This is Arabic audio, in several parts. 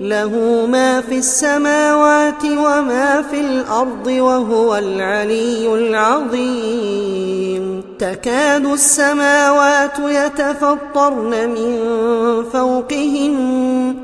له ما في السماوات وما في الأرض وهو العلي العظيم. تكاد السماوات يتفطرن من فوقهن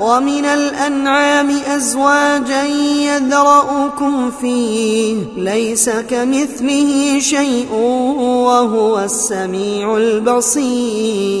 ومن الأنعام أزواجا يذرأكم فيه ليس كمثله شيء وهو السميع البصير.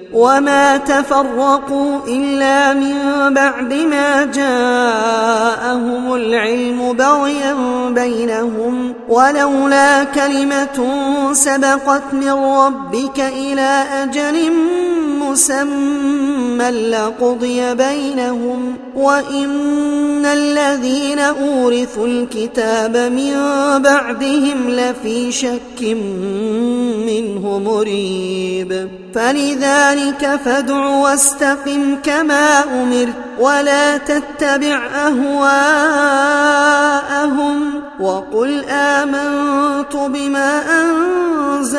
وما تفرقوا إلا من بعد ما جاءهم العلم بغيا بينهم ولولا كلمة سبقت من ربك إلى أجل مسمى لقضي بينهم وإن الذين أورثوا الكتاب من بعدهم لفي شك منه مريب. فلذلك فادع واستقم كما أمرت ولا تتبع أهواءهم وقل آمنت بما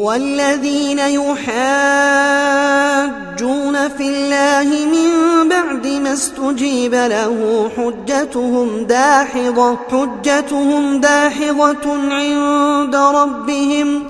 والذين يحاجون في الله من بعد ما استجيب له حجتهم داحضة حجتهم داحضة عند ربهم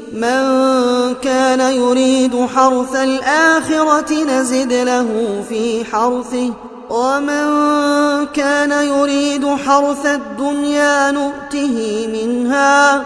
من كان يريد حرث الآخرة نزد له في حرثه ومن كان يريد حرث الدنيا نؤته منها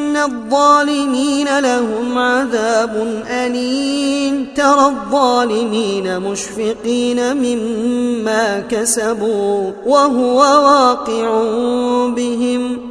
الظالمين لهم عذاب أليم ترى الظالمين مشفقين مما كسبوا وهو واقع بهم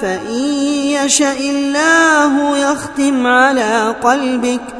فإن يشاء الله يختم على قلبك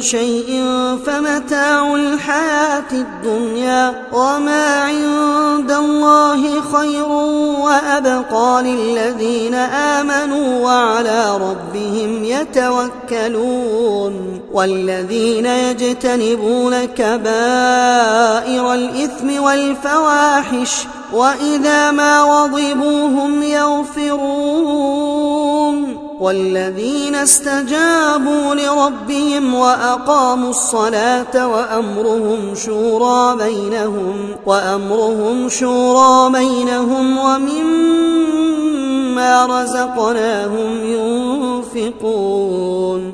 شيء فمتاع الحياة الدنيا وما عند الله خير وأبقى للذين آمنوا وعلى ربهم يتوكلون والذين يجتنبون كبائر الإثم والفواحش وإذا ما وضبوا هم يغفرون والذين استجابوا لربهم وأقاموا الصلاة وأمرهم شورى بينهم وأمرهم شورى بينهم ومما رزقناهم ينفقون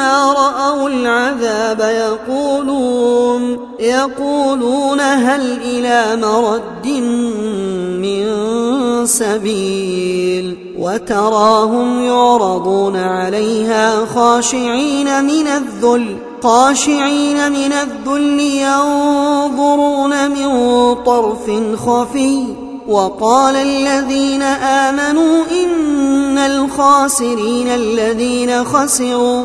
رأوا العذاب يقولون يقولون هل إلى مرد من سبيل وتراهم يعرضون عليها خاشعين من الذل خاشعين من الذل ينظرون من طرف خفي وقال الذين آمنوا إن الخاسرين الذين خسروا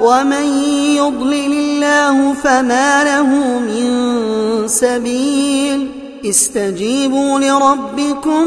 ومن يضلل الله فما له من سبيل استجيبوا لربكم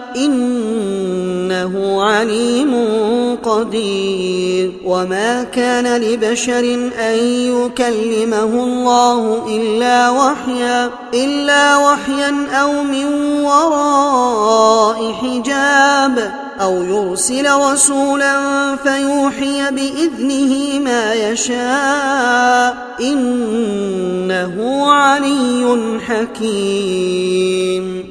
إنه عليم قدير. وما كان لبشر أن يكلمه الله إلا وحيا إلا وحيا أو من وراء حجاب أو يرسل رسولا فيوحي بإذنه ما يشاء. إنه علي حكيم.